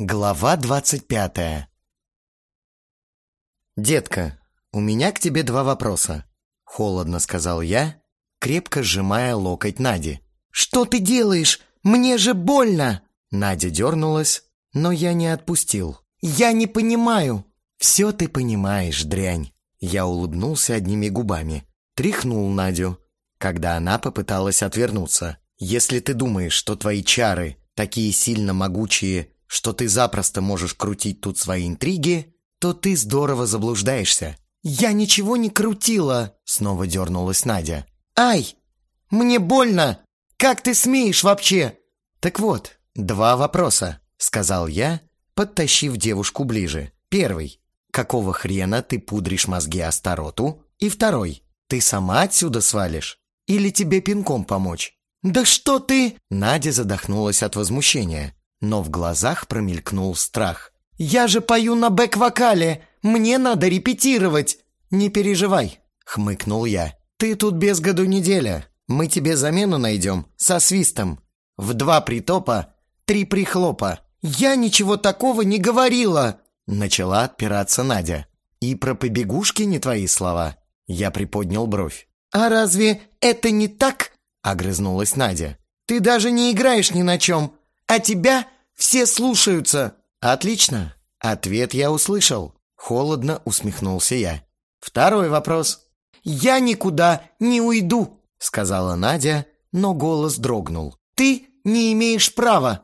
Глава двадцать пятая «Детка, у меня к тебе два вопроса», — холодно сказал я, крепко сжимая локоть Нади. «Что ты делаешь? Мне же больно!» Надя дернулась, но я не отпустил. «Я не понимаю!» «Все ты понимаешь, дрянь!» Я улыбнулся одними губами, тряхнул Надю, когда она попыталась отвернуться. «Если ты думаешь, что твои чары такие сильно могучие, что ты запросто можешь крутить тут свои интриги, то ты здорово заблуждаешься. «Я ничего не крутила!» — снова дернулась Надя. «Ай! Мне больно! Как ты смеешь вообще?» «Так вот, два вопроса», — сказал я, подтащив девушку ближе. «Первый. Какого хрена ты пудришь мозги Астароту? И второй. Ты сама отсюда свалишь? Или тебе пинком помочь?» «Да что ты...» Надя задохнулась от возмущения но в глазах промелькнул страх. «Я же пою на бэк-вокале! Мне надо репетировать!» «Не переживай!» — хмыкнул я. «Ты тут без году неделя. Мы тебе замену найдем со свистом. В два притопа, три прихлопа». «Я ничего такого не говорила!» Начала отпираться Надя. «И про побегушки не твои слова?» Я приподнял бровь. «А разве это не так?» Огрызнулась Надя. «Ты даже не играешь ни на чем а тебя все слушаются». «Отлично. Ответ я услышал». Холодно усмехнулся я. «Второй вопрос». «Я никуда не уйду», — сказала Надя, но голос дрогнул. «Ты не имеешь права».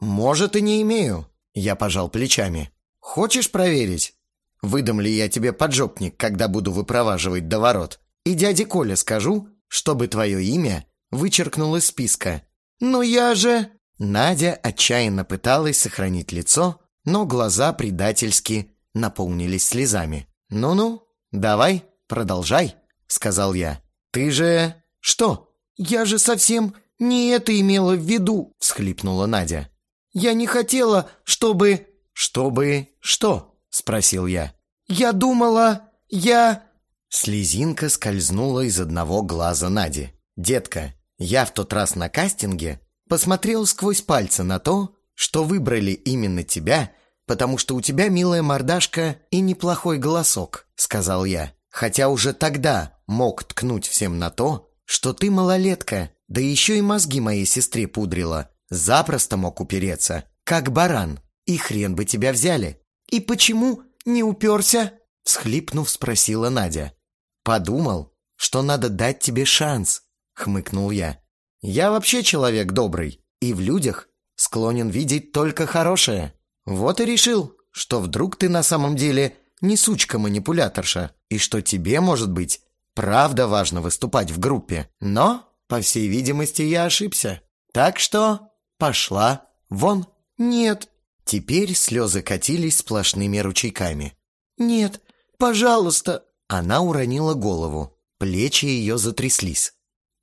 «Может, и не имею», — я пожал плечами. «Хочешь проверить? Выдам ли я тебе поджопник, когда буду выпроваживать до ворот? И дяде Коле скажу, чтобы твое имя вычеркнул из списка». «Но я же...» Надя отчаянно пыталась сохранить лицо, но глаза предательски наполнились слезами. «Ну-ну, давай, продолжай», — сказал я. «Ты же...» «Что? Я же совсем не это имела в виду», — всхлипнула Надя. «Я не хотела, чтобы...» «Чтобы что?» — спросил я. «Я думала... Я...» Слезинка скользнула из одного глаза Нади. «Детка, я в тот раз на кастинге посмотрел сквозь пальцы на то, что выбрали именно тебя, потому что у тебя милая мордашка и неплохой голосок», — сказал я. Хотя уже тогда мог ткнуть всем на то, что ты малолетка, да еще и мозги моей сестре пудрила. Запросто мог упереться, как баран, и хрен бы тебя взяли. «И почему не уперся?» — всхлипнув, спросила Надя. «Подумал, что надо дать тебе шанс», — хмыкнул я. Я вообще человек добрый и в людях склонен видеть только хорошее. Вот и решил, что вдруг ты на самом деле не сучка-манипуляторша, и что тебе, может быть, правда важно выступать в группе. Но, по всей видимости, я ошибся. Так что пошла вон. Нет. Теперь слезы катились сплошными ручейками. Нет, пожалуйста. Она уронила голову. Плечи ее затряслись.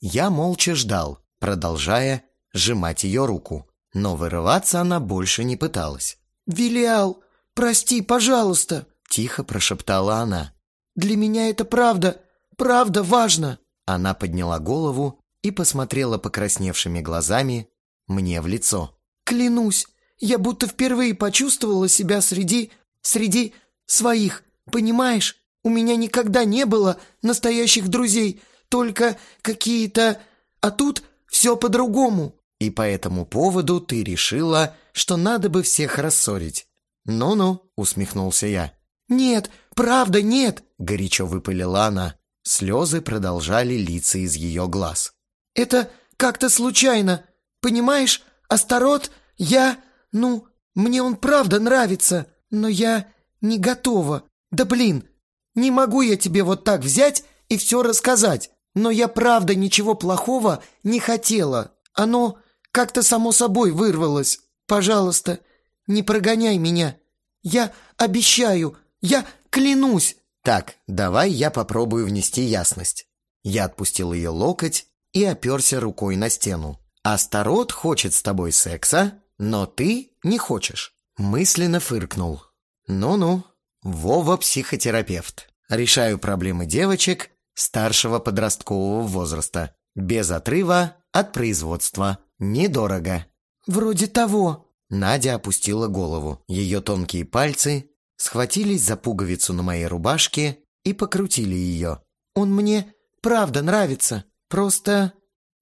Я молча ждал, продолжая сжимать ее руку. Но вырываться она больше не пыталась. «Вилиал, прости, пожалуйста!» — тихо прошептала она. «Для меня это правда, правда важно!» Она подняла голову и посмотрела покрасневшими глазами мне в лицо. «Клянусь, я будто впервые почувствовала себя среди... среди своих, понимаешь? У меня никогда не было настоящих друзей, только какие-то... А тут все по-другому. И по этому поводу ты решила, что надо бы всех рассорить. Ну-ну, усмехнулся я. Нет, правда нет, горячо выпалила она. Слезы продолжали литься из ее глаз. Это как-то случайно. Понимаешь, Астарот, я... Ну, мне он правда нравится, но я не готова. Да блин, не могу я тебе вот так взять и все рассказать. Но я правда ничего плохого не хотела. Оно как-то само собой вырвалось. Пожалуйста, не прогоняй меня. Я обещаю, я клянусь. Так, давай я попробую внести ясность. Я отпустил ее локоть и оперся рукой на стену. Астарот хочет с тобой секса, но ты не хочешь. Мысленно фыркнул. Ну-ну, Вова психотерапевт. Решаю проблемы девочек старшего подросткового возраста, без отрыва от производства, недорого. «Вроде того». Надя опустила голову. Ее тонкие пальцы схватились за пуговицу на моей рубашке и покрутили ее. «Он мне правда нравится. Просто...»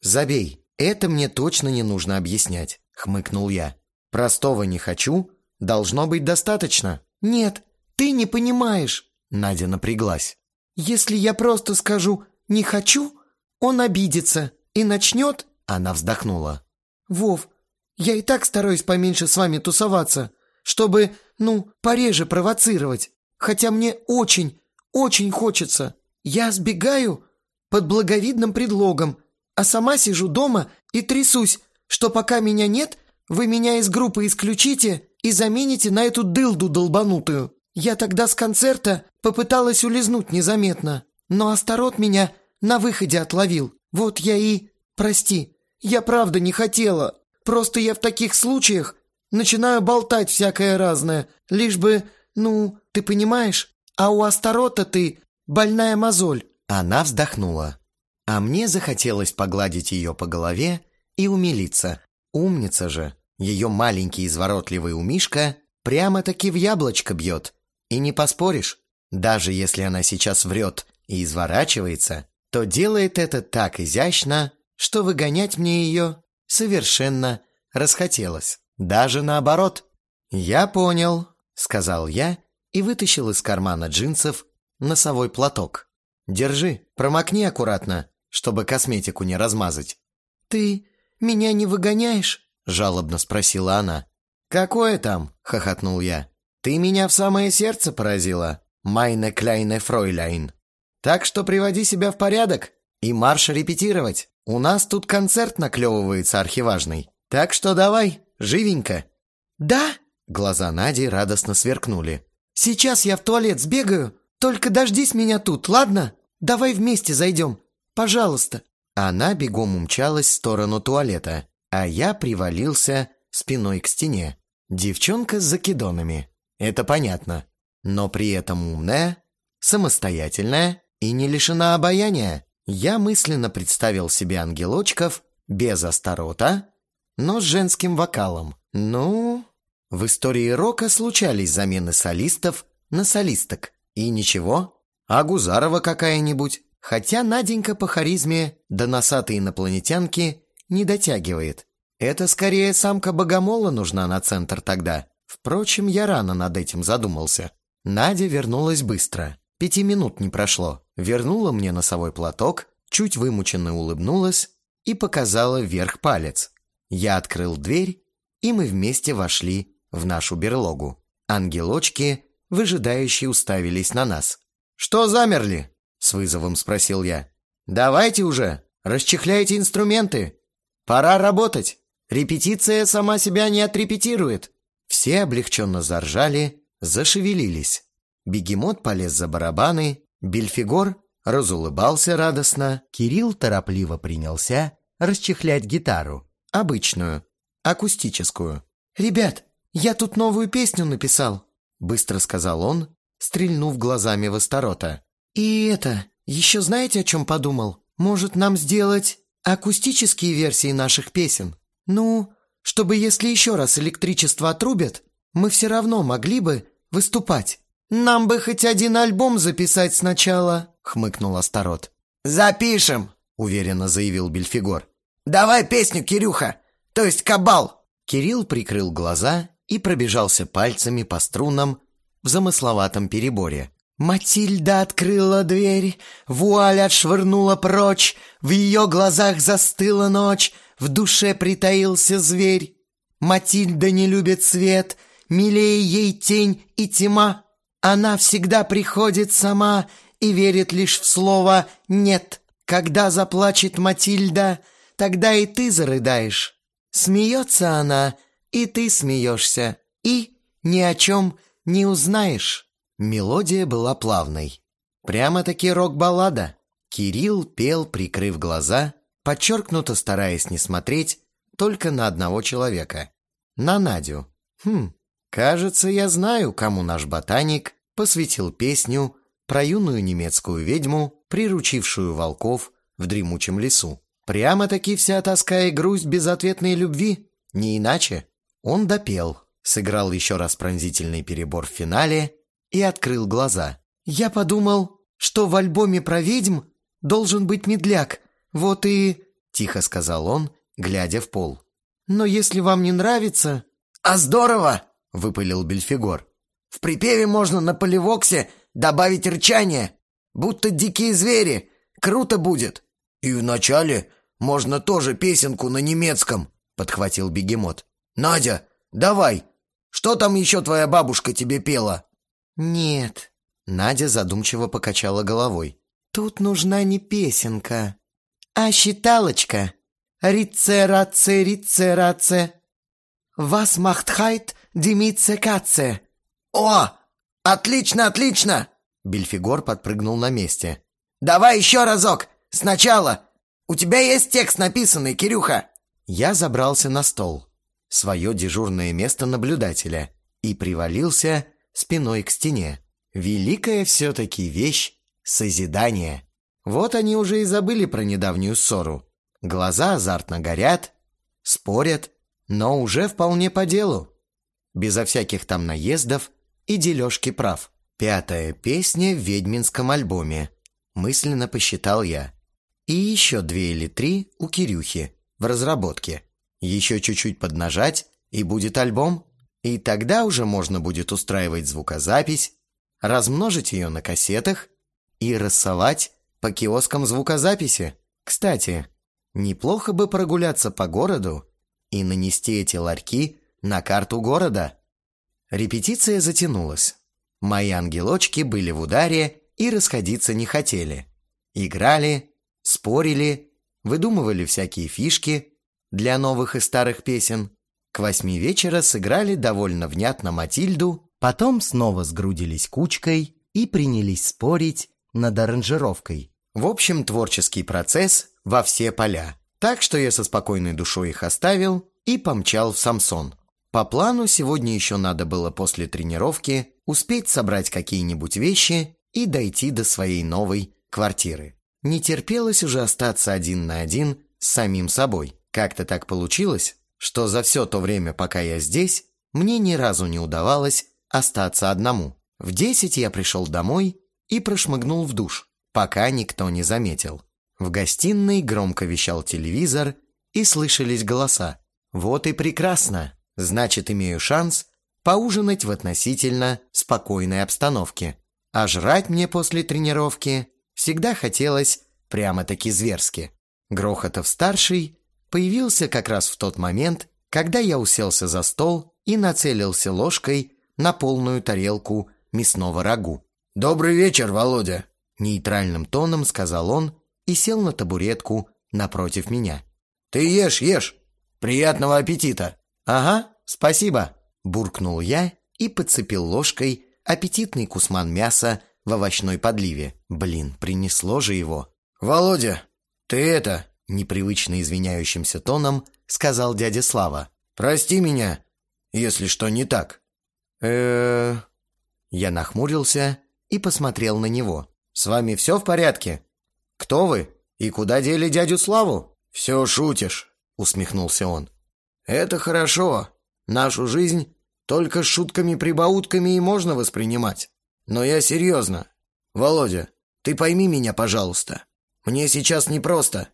«Забей, это мне точно не нужно объяснять», — хмыкнул я. «Простого не хочу, должно быть достаточно». «Нет, ты не понимаешь», — Надя напряглась. «Если я просто скажу «не хочу», он обидится и начнет...» Она вздохнула. «Вов, я и так стараюсь поменьше с вами тусоваться, чтобы, ну, пореже провоцировать. Хотя мне очень, очень хочется. Я сбегаю под благовидным предлогом, а сама сижу дома и трясусь, что пока меня нет, вы меня из группы исключите и замените на эту дылду долбанутую. Я тогда с концерта попыталась улизнуть незаметно, но Астарот меня на выходе отловил. Вот я и... Прости, я правда не хотела. Просто я в таких случаях начинаю болтать всякое разное, лишь бы, ну, ты понимаешь? А у Астарота ты больная мозоль». Она вздохнула. А мне захотелось погладить ее по голове и умилиться. Умница же. Ее маленький изворотливый умишка прямо-таки в яблочко бьет. И не поспоришь. Даже если она сейчас врет и изворачивается, то делает это так изящно, что выгонять мне ее совершенно расхотелось. Даже наоборот. «Я понял», — сказал я и вытащил из кармана джинсов носовой платок. «Держи, промокни аккуратно, чтобы косметику не размазать». «Ты меня не выгоняешь?» — жалобно спросила она. «Какое там?» — хохотнул я. «Ты меня в самое сердце поразила, майне кляйне фройляйн. Так что приводи себя в порядок и марш репетировать». У нас тут концерт наклевывается архиважный. Так что давай, живенько». «Да?» Глаза Нади радостно сверкнули. «Сейчас я в туалет сбегаю. Только дождись меня тут, ладно? Давай вместе зайдем. Пожалуйста». Она бегом умчалась в сторону туалета, а я привалился спиной к стене. Девчонка с закидонами. Это понятно. Но при этом умная, самостоятельная и не лишена обаяния. Я мысленно представил себе ангелочков без Астарота, но с женским вокалом. Ну, в истории рока случались замены солистов на солисток. И ничего, а Гузарова какая-нибудь. Хотя Наденька по харизме до носатой инопланетянки не дотягивает. Это скорее самка богомола нужна на центр тогда. Впрочем, я рано над этим задумался. Надя вернулась быстро. Пяти минут не прошло. Вернула мне носовой платок, чуть вымученно улыбнулась и показала вверх палец. Я открыл дверь, и мы вместе вошли в нашу берлогу. Ангелочки, выжидающие, уставились на нас. «Что замерли?» — с вызовом спросил я. «Давайте уже, расчехляйте инструменты. Пора работать. Репетиция сама себя не отрепетирует». Все облегченно заржали, зашевелились. Бегемот полез за барабаны, Бельфигор разулыбался радостно, Кирилл торопливо принялся расчехлять гитару. Обычную, акустическую. «Ребят, я тут новую песню написал», — быстро сказал он, стрельнув глазами в Астарота. «И это, еще знаете, о чем подумал? Может, нам сделать акустические версии наших песен? Ну, чтобы если еще раз электричество отрубят, мы все равно могли бы выступать». «Нам бы хоть один альбом записать сначала», — хмыкнул Астарот. «Запишем», — уверенно заявил Бельфигор. «Давай песню, Кирюха, то есть кабал». Кирилл прикрыл глаза и пробежался пальцами по струнам в замысловатом переборе. Матильда открыла дверь, вуаль отшвырнула прочь, в ее глазах застыла ночь, в душе притаился зверь. Матильда не любит свет, милее ей тень и тьма. Она всегда приходит сама и верит лишь в слово «нет». Когда заплачет Матильда, тогда и ты зарыдаешь. Смеется она, и ты смеешься, и ни о чем не узнаешь. Мелодия была плавной. Прямо-таки рок-баллада. Кирилл пел, прикрыв глаза, подчеркнуто стараясь не смотреть только на одного человека. На Надю. Хм, кажется, я знаю, кому наш ботаник посвятил песню про юную немецкую ведьму, приручившую волков в дремучем лесу. Прямо-таки вся тоска и грусть безответной любви, не иначе. Он допел, сыграл еще раз пронзительный перебор в финале и открыл глаза. «Я подумал, что в альбоме про ведьм должен быть медляк, вот и...» Тихо сказал он, глядя в пол. «Но если вам не нравится...» «А здорово!» — выпалил Бельфигор. «В припеве можно на поливоксе добавить рычание, будто дикие звери. Круто будет!» «И вначале можно тоже песенку на немецком», — подхватил бегемот. «Надя, давай! Что там еще твоя бабушка тебе пела?» «Нет», — Надя задумчиво покачала головой. «Тут нужна не песенка, а считалочка. Рице, раце, рице, раце. Вас махтхайт димице каце». «О, отлично, отлично!» Бельфигор подпрыгнул на месте. «Давай еще разок! Сначала! У тебя есть текст написанный, Кирюха!» Я забрался на стол, свое дежурное место наблюдателя, и привалился спиной к стене. Великая все-таки вещь — созидание. Вот они уже и забыли про недавнюю ссору. Глаза азартно горят, спорят, но уже вполне по делу. Безо всяких там наездов и дележки прав. Пятая песня в ведьминском альбоме. Мысленно посчитал я. И еще две или три у Кирюхи в разработке. Еще чуть-чуть поднажать, и будет альбом. И тогда уже можно будет устраивать звукозапись, размножить ее на кассетах и рассылать по киоскам звукозаписи. Кстати, неплохо бы прогуляться по городу и нанести эти ларьки на карту города. Репетиция затянулась. Мои ангелочки были в ударе и расходиться не хотели. Играли, спорили, выдумывали всякие фишки для новых и старых песен. К восьми вечера сыграли довольно внятно Матильду, потом снова сгрудились кучкой и принялись спорить над аранжировкой. В общем, творческий процесс во все поля. Так что я со спокойной душой их оставил и помчал в Самсон. По плану сегодня еще надо было после тренировки успеть собрать какие-нибудь вещи и дойти до своей новой квартиры. Не терпелось уже остаться один на один с самим собой. Как-то так получилось, что за все то время, пока я здесь, мне ни разу не удавалось остаться одному. В десять я пришел домой и прошмыгнул в душ, пока никто не заметил. В гостиной громко вещал телевизор и слышались голоса. Вот и прекрасно. Значит, имею шанс поужинать в относительно спокойной обстановке. А жрать мне после тренировки всегда хотелось прямо-таки зверски. Грохотов-старший появился как раз в тот момент, когда я уселся за стол и нацелился ложкой на полную тарелку мясного рагу. «Добрый вечер, Володя!» Нейтральным тоном сказал он и сел на табуретку напротив меня. «Ты ешь, ешь! Приятного аппетита!» «Ага, спасибо!» Буркнул я и подцепил ложкой аппетитный кусман мяса в овощной подливе. Блин, принесло же его. «Володя, ты это...» Непривычно извиняющимся тоном сказал дядя Слава. «Прости меня, если что не так». э Я нахмурился и посмотрел на него. «С вами все в порядке? Кто вы? И куда дели дядю Славу?» «Все шутишь», — усмехнулся он. «Это хорошо. Нашу жизнь только с шутками-прибаутками и можно воспринимать. Но я серьезно. Володя, ты пойми меня, пожалуйста. Мне сейчас непросто.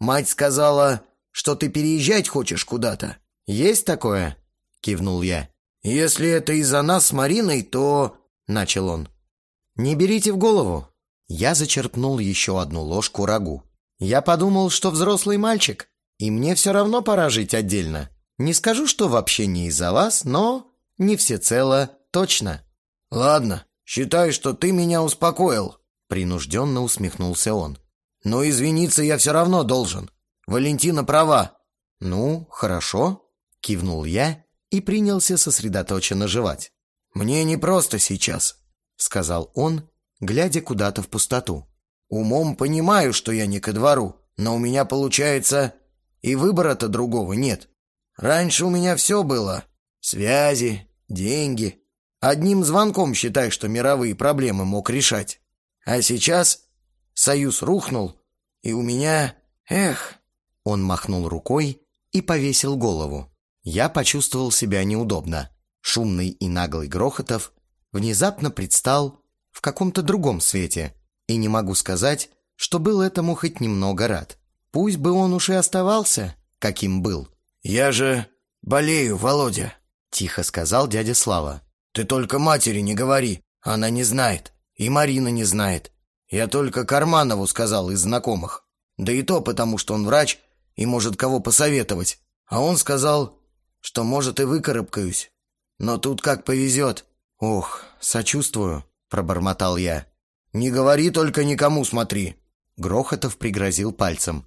Мать сказала, что ты переезжать хочешь куда-то. Есть такое?» — кивнул я. «Если это из-за нас с Мариной, то...» — начал он. «Не берите в голову». Я зачерпнул еще одну ложку рагу. Я подумал, что взрослый мальчик, и мне все равно пора жить отдельно. Не скажу, что вообще не из-за вас, но не всецело точно. «Ладно, считай, что ты меня успокоил», — принужденно усмехнулся он. «Но извиниться я все равно должен. Валентина права». «Ну, хорошо», — кивнул я и принялся сосредоточенно жевать. «Мне не просто сейчас», — сказал он, глядя куда-то в пустоту. «Умом понимаю, что я не ко двору, но у меня, получается, и выбора-то другого нет. Раньше у меня все было. Связи, деньги. Одним звонком считай, что мировые проблемы мог решать. А сейчас союз рухнул, и у меня... Эх!» Он махнул рукой и повесил голову. Я почувствовал себя неудобно. Шумный и наглый Грохотов внезапно предстал в каком-то другом свете, и не могу сказать, что был этому хоть немного рад. Пусть бы он уж и оставался, каким был. «Я же болею, Володя», — тихо сказал дядя Слава. «Ты только матери не говори, она не знает, и Марина не знает. Я только Карманову сказал из знакомых. Да и то потому, что он врач и может кого посоветовать. А он сказал, что, может, и выкарабкаюсь. Но тут как повезет. «Ох, сочувствую», — пробормотал я. «Не говори только никому, смотри». Грохотов пригрозил пальцем.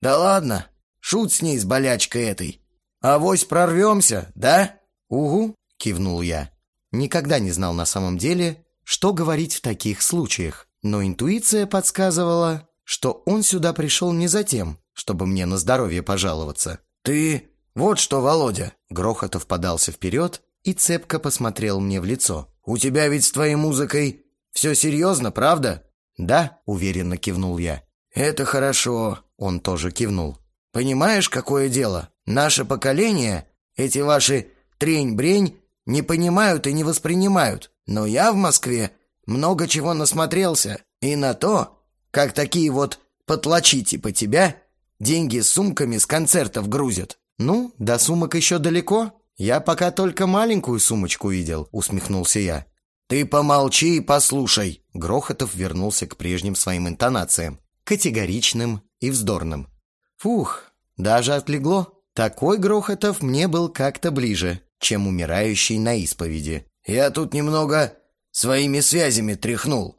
«Да ладно, шут с ней, с болячкой этой. Авось прорвемся, да?» «Угу», — кивнул я. Никогда не знал на самом деле, что говорить в таких случаях но интуиция подсказывала, что он сюда пришел не за тем, чтобы мне на здоровье пожаловаться. «Ты... вот что, Володя!» Грохотов подался вперед и цепко посмотрел мне в лицо. «У тебя ведь с твоей музыкой все серьезно, правда?» «Да», — уверенно кивнул я. «Это хорошо», — он тоже кивнул. «Понимаешь, какое дело? Наше поколение, эти ваши трень-брень, не понимают и не воспринимают. Но я в Москве много чего насмотрелся. И на то, как такие вот потлачи типа тебя деньги с сумками с концертов грузят. «Ну, до сумок еще далеко. Я пока только маленькую сумочку видел», — усмехнулся я. «Ты помолчи и послушай!» Грохотов вернулся к прежним своим интонациям, категоричным и вздорным. Фух, даже отлегло. Такой Грохотов мне был как-то ближе, чем умирающий на исповеди. «Я тут немного своими связями тряхнул.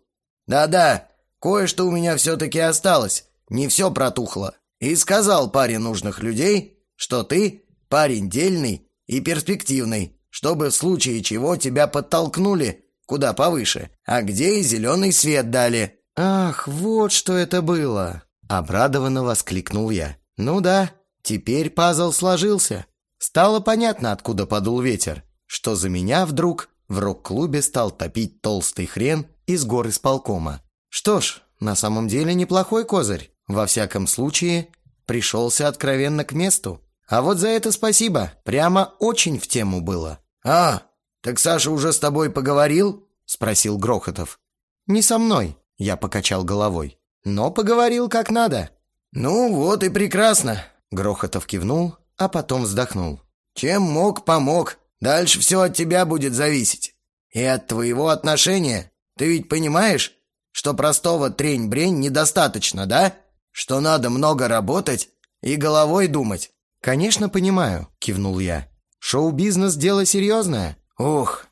Да-да, кое-что у меня все-таки осталось, не все протухло. И сказал паре нужных людей, что ты парень дельный и перспективный, чтобы в случае чего тебя подтолкнули куда повыше, а где и зеленый свет дали». «Ах, вот что это было!» Обрадованно воскликнул я. «Ну да, теперь пазл сложился. Стало понятно, откуда подул ветер, что за меня вдруг в рок-клубе стал топить толстый хрен из гор исполкома. Что ж, на самом деле неплохой козырь. Во всяком случае, пришелся откровенно к месту. А вот за это спасибо. Прямо очень в тему было. «А, так Саша уже с тобой поговорил?» Спросил Грохотов. «Не со мной», я покачал головой. «Но поговорил как надо». «Ну вот и прекрасно», Грохотов кивнул, а потом вздохнул. «Чем мог, помог. Дальше все от тебя будет зависеть. И от твоего отношения. Ты ведь понимаешь, что простого трень-брень недостаточно, да? Что надо много работать и головой думать». «Конечно, понимаю», — кивнул я. «Шоу-бизнес — дело серьезное». «Ух,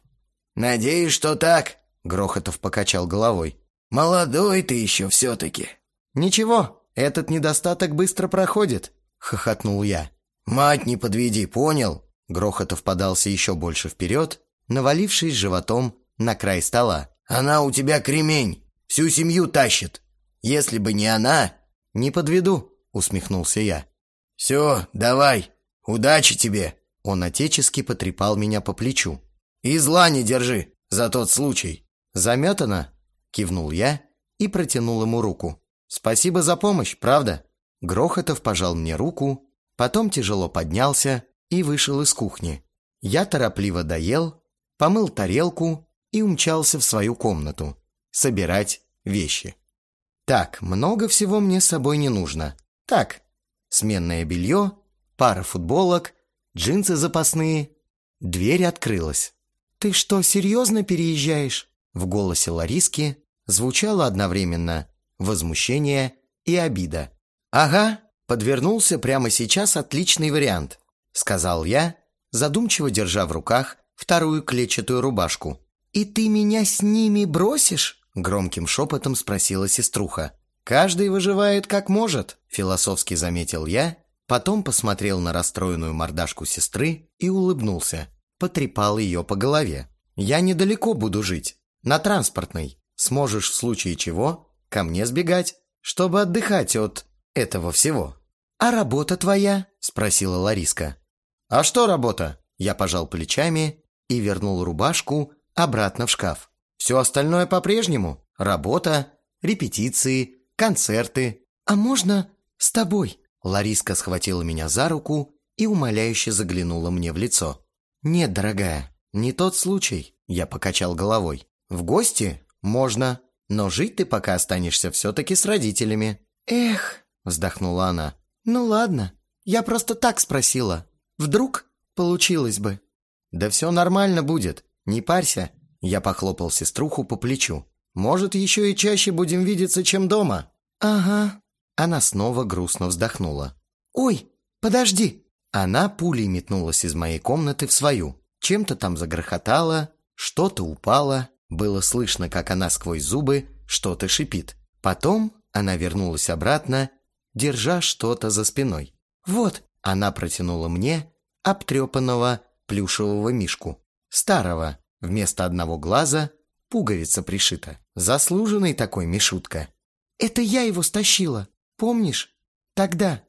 надеюсь, что так», — Грохотов покачал головой. «Молодой ты еще все-таки». «Ничего, этот недостаток быстро проходит», — хохотнул я. «Мать не подведи, понял?» Грохотов подался еще больше вперед, навалившись животом на край стола. «Она у тебя кремень, всю семью тащит. Если бы не она...» «Не подведу», — усмехнулся я. «Все, давай, удачи тебе!» Он отечески потрепал меня по плечу. «И зла не держи за тот случай!» «Заметано?» — кивнул я и протянул ему руку. «Спасибо за помощь, правда?» Грохотов пожал мне руку, потом тяжело поднялся, и вышел из кухни. Я торопливо доел, помыл тарелку и умчался в свою комнату собирать вещи. Так, много всего мне с собой не нужно. Так, сменное белье, пара футболок, джинсы запасные. Дверь открылась. «Ты что, серьезно переезжаешь?» В голосе Лариски звучало одновременно возмущение и обида. «Ага, подвернулся прямо сейчас отличный вариант сказал я, задумчиво держа в руках вторую клетчатую рубашку. «И ты меня с ними бросишь?» Громким шепотом спросила сеструха. «Каждый выживает как может», — философски заметил я, потом посмотрел на расстроенную мордашку сестры и улыбнулся. Потрепал ее по голове. «Я недалеко буду жить, на транспортной. Сможешь в случае чего ко мне сбегать, чтобы отдыхать от этого всего». «А работа твоя?» — спросила Лариска. «А что работа?» Я пожал плечами и вернул рубашку обратно в шкаф. «Все остальное по-прежнему. Работа, репетиции, концерты». «А можно с тобой?» Лариска схватила меня за руку и умоляюще заглянула мне в лицо. «Нет, дорогая, не тот случай», — я покачал головой. «В гости? Можно, но жить ты пока останешься все-таки с родителями». «Эх», — вздохнула она. «Ну ладно, я просто так спросила. Вдруг получилось бы?» «Да все нормально будет, не парься». Я похлопал сеструху по плечу. «Может, еще и чаще будем видеться, чем дома?» «Ага». Она снова грустно вздохнула. «Ой, подожди!» Она пулей метнулась из моей комнаты в свою. Чем-то там загрохотало, что-то упало. Было слышно, как она сквозь зубы что-то шипит. Потом она вернулась обратно, держа что-то за спиной. «Вот!» Она протянула мне обтрепанного плюшевого мишку. Старого, вместо одного глаза пуговица пришита. Заслуженный такой мишутка. «Это я его стащила, помнишь? Тогда!»